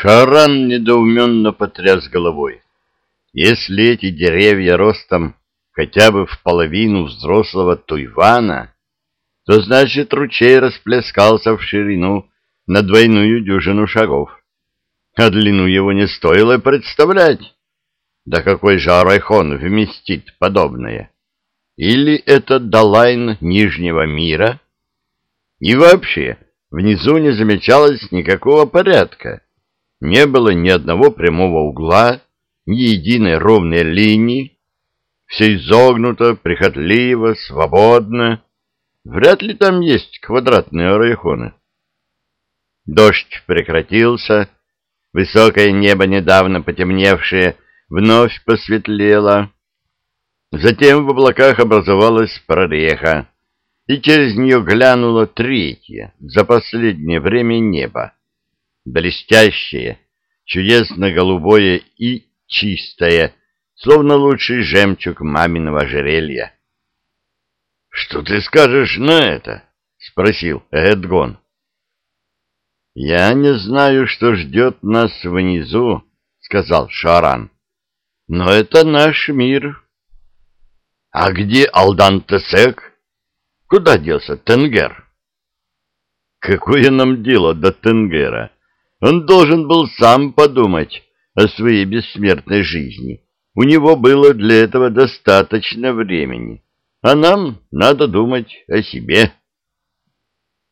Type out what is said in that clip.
Шаран недоуменно потряс головой. Если эти деревья ростом хотя бы в половину взрослого туйвана, то значит ручей расплескался в ширину на двойную дюжину шагов. А длину его не стоило представлять. Да какой же Арайхон вместит подобное? Или это Далайн Нижнего мира? И вообще, внизу не замечалось никакого порядка. Не было ни одного прямого угла, ни единой ровной линии. Все изогнуто, прихотливо, свободно. Вряд ли там есть квадратные арайхоны. Дождь прекратился, высокое небо, недавно потемневшее, вновь посветлело. Затем в облаках образовалась прореха, и через нее глянуло третье, за последнее время небо. Блестящее, чудесно-голубое и чистое, словно лучший жемчуг маминого ожерелья. — Что ты скажешь на это? — спросил Эдгон. — Я не знаю, что ждет нас внизу, — сказал Шаран. — Но это наш мир. — А где Алдан Тесек? Куда делся Тенгер? — Какое нам дело до Тенгера? Он должен был сам подумать о своей бессмертной жизни. У него было для этого достаточно времени, а нам надо думать о себе.